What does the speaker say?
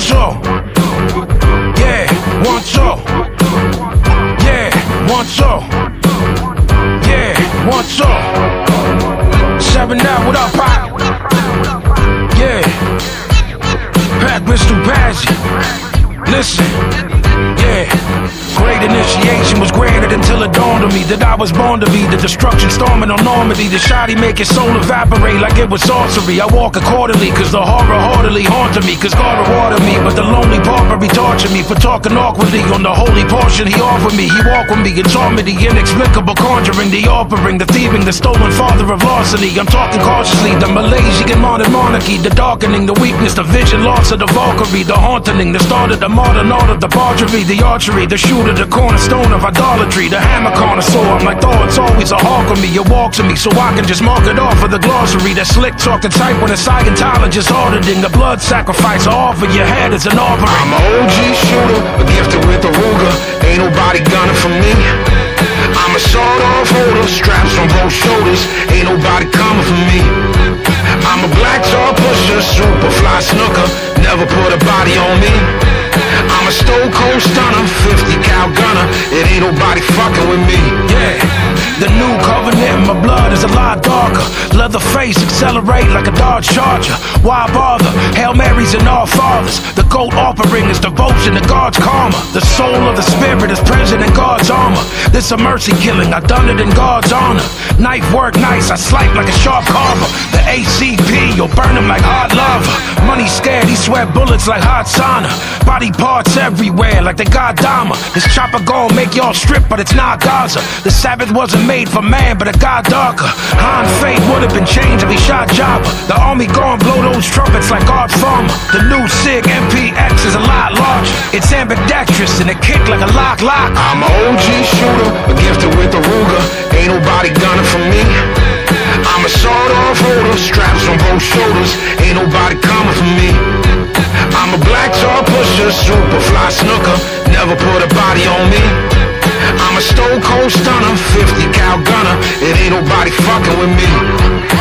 two. Yeah, one, two. Yeah, one, two. Yeah, one, two. Seven now, what up, Pop? Yeah. Pat Bristol Pazzi. Listen. Yeah. Great initiation was granted until it dawned on me that I was born to be the destruction storming on Normandy. The shoddy make his soul evaporate like it was sorcery. I walk accordingly, cause the horror heartily haunted me. Cause God rewarded me, but the lonely pauper he tortured me for talking awkwardly on the holy portion he offered me. He walked with me and taught me the inexplicable conjuring, the offering, the thieving, the stolen father of larceny. I'm talking cautiously, the Malaysian modern monarchy, the darkening, the weakness, the vision loss of the Valkyrie, the haunting, the start of the modern art of the bargery, the archery, the shooter the cornerstone of idolatry, the hammer connoisseur. I'm like, oh, it's always a hawk on me. You walk to me so I can just mark it off of the glossary. That slick talk, the type when a Scientologist auditing the blood sacrifice. I offer your head as an offering. I'm an OG shooter, a gifted with a Ruger. Ain't nobody gunning for me. I'm a sawed off holder, straps on both shoulders. Ain't nobody coming for me. I'm a black tar pusher, super fly snooker. Never put a body on me. I'm a stone cold stunner, 50 cal gunner. It ain't nobody fucking with me. Yeah, the new covenant, my blood is a lot darker. Leather face accelerate like a Dodge Charger. Why bother? Hail Marys and all fathers. The gold offering is devotion to God's karma. The soul of the spirit is present in God's This a mercy killing, I done it in God's honor. Knife work nice, I slice like a sharp carver. The ACP, you'll burn him like hot lava. Money scared, he sweat bullets like hot sauna. Body parts everywhere like the got Dama. This chopper gon' make y'all strip, but it's not Gaza. The Sabbath wasn't made for man, but it got darker. Han fate would have been changed if he shot Jabba. The army gon' blow those trumpets like Art Farmer. The new SIG MPX is a lot larger. It's ambidextrous and it kick like a lock lock. I'm OG shooter, a gifted with a Ruger. Ain't nobody gunning for me. I'm a sawed off holder, straps on both shoulders. Ain't nobody coming for me. I'm a black tar pusher, super fly snooker. Never put a body on me. I'm a stone cold stunner, 50 cal gunner. It ain't nobody fucking with me.